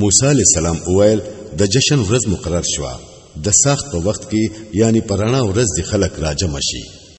موسی علی السلام وویل د جشن ورځ مقرر شوه د سخت په وخت کې یعنی پرانا ورځ دی خلک راجم شي